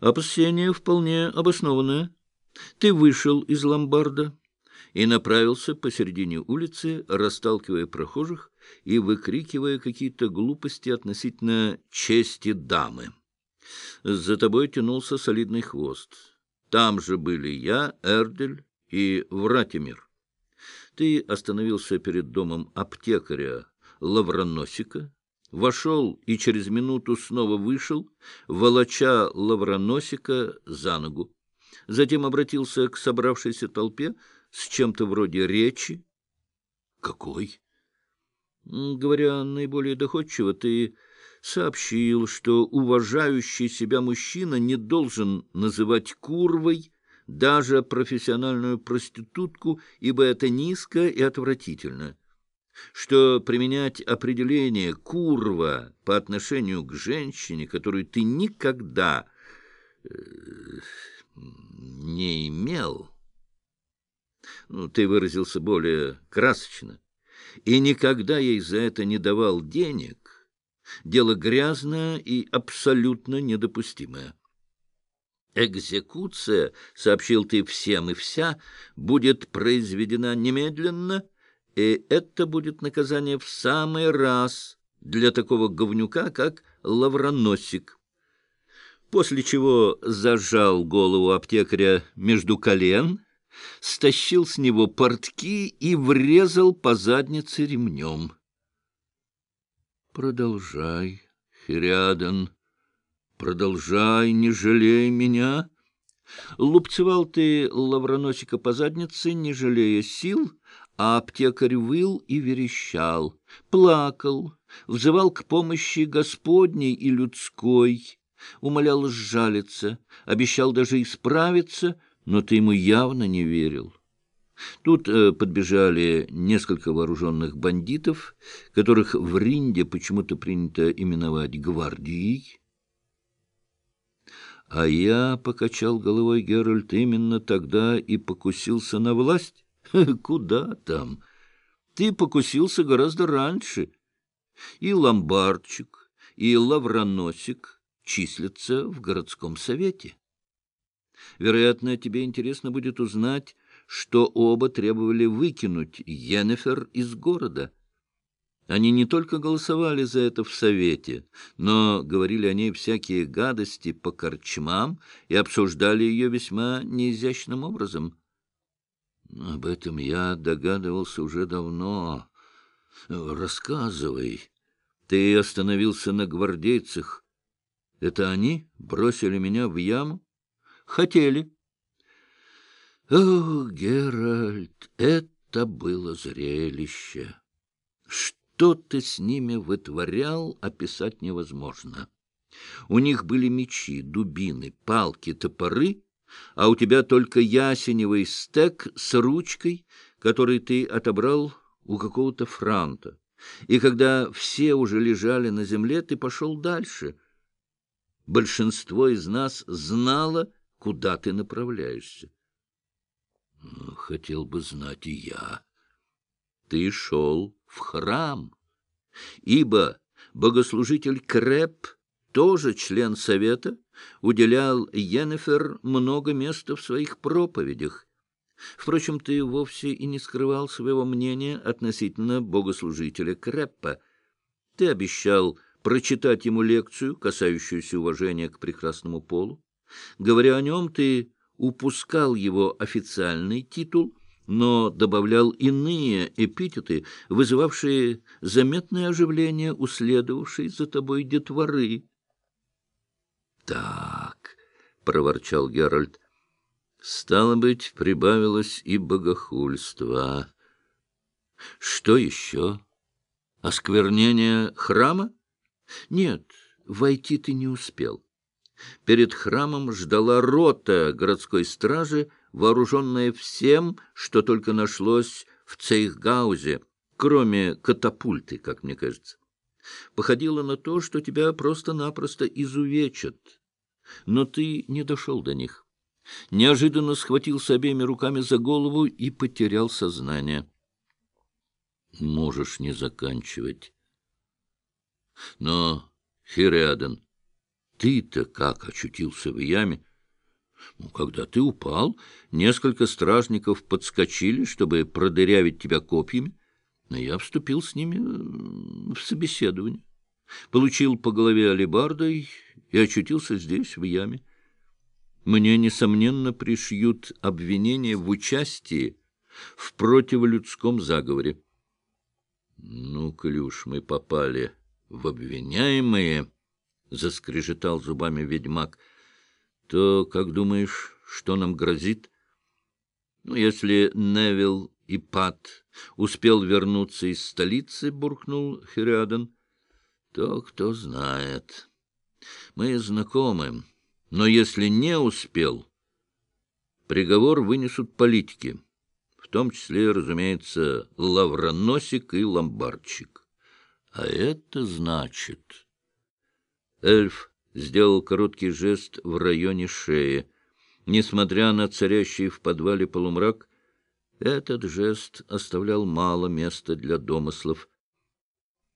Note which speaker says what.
Speaker 1: Опасение вполне обоснованное. Ты вышел из ломбарда и направился посередине улицы, расталкивая прохожих и выкрикивая какие-то глупости относительно чести дамы. За тобой тянулся солидный хвост. Там же были я, Эрдель и Вратимир. Ты остановился перед домом аптекаря Лавроносика, вошел и через минуту снова вышел, волоча Лавроносика за ногу. Затем обратился к собравшейся толпе с чем-то вроде речи. — Какой? — Говоря наиболее доходчиво, ты сообщил, что уважающий себя мужчина не должен называть курвой даже профессиональную проститутку, ибо это низко и отвратительно, что применять определение «курва» по отношению к женщине, которую ты никогда э, не имел, ну, ты выразился более красочно, и никогда ей за это не давал денег, дело грязное и абсолютно недопустимое. Экзекуция, сообщил ты всем и вся, будет произведена немедленно, и это будет наказание в самый раз для такого говнюка, как лавроносик. После чего зажал голову аптекаря между колен, стащил с него портки и врезал по заднице ремнем. Продолжай, Хириадан, продолжай, не жалей меня. Лупцевал ты лавроносика по заднице, не жалея сил, а аптекарь выл и верещал, плакал, взывал к помощи Господней и людской, умолял сжалиться, обещал даже исправиться, но ты ему явно не верил. Тут э, подбежали несколько вооруженных бандитов, которых в Ринде почему-то принято именовать гвардией. А я покачал головой Геральт именно тогда и покусился на власть. Куда там? Ты покусился гораздо раньше. И ломбардчик, и лавроносик числятся в городском совете. Вероятно, тебе интересно будет узнать, что оба требовали выкинуть Йеннефер из города. Они не только голосовали за это в Совете, но говорили о ней всякие гадости по корчмам и обсуждали ее весьма неизящным образом. Об этом я догадывался уже давно. Рассказывай. Ты остановился на гвардейцах. Это они бросили меня в яму? Хотели. О, Геральт, это было зрелище! Что ты с ними вытворял, описать невозможно. У них были мечи, дубины, палки, топоры, а у тебя только ясеневый стек с ручкой, который ты отобрал у какого-то франта. И когда все уже лежали на земле, ты пошел дальше. Большинство из нас знало, куда ты направляешься. Хотел бы знать и я. Ты шел в храм, ибо богослужитель Креп, тоже член совета, уделял Йеннефер много места в своих проповедях. Впрочем, ты вовсе и не скрывал своего мнения относительно богослужителя Креппа. Ты обещал прочитать ему лекцию, касающуюся уважения к прекрасному полу. Говоря о нем, ты упускал его официальный титул, но добавлял иные эпитеты, вызывавшие заметное оживление у следовавшей за тобой детворы. — Так, — проворчал Геральт, — стало быть, прибавилось и богохульство. — Что еще? Осквернение храма? — Нет, войти ты не успел. Перед храмом ждала рота городской стражи, вооруженная всем, что только нашлось в Цейхгаузе, кроме катапульты, как мне кажется. Походило на то, что тебя просто-напросто изувечат. Но ты не дошел до них. Неожиданно схватился обеими руками за голову и потерял сознание. Можешь не заканчивать. Но, Хириаден, ты-то как очутился в яме? Ну, когда ты упал, несколько стражников подскочили, чтобы продырявить тебя копьями, но я вступил с ними в собеседование, получил по голове алебардой и очутился здесь, в яме. Мне, несомненно, пришьют обвинение в участии в противолюдском заговоре. Ну, клюш, мы попали в обвиняемые, — заскрежетал зубами ведьмак, — то, как думаешь, что нам грозит? Ну, если Невил и Пат успел вернуться из столицы, — буркнул Хириадан, — то кто знает. Мы знакомы, но если не успел, приговор вынесут политики том числе, разумеется, лавроносик и ломбардчик. А это значит... Эльф сделал короткий жест в районе шеи. Несмотря на царящий в подвале полумрак, этот жест оставлял мало места для домыслов —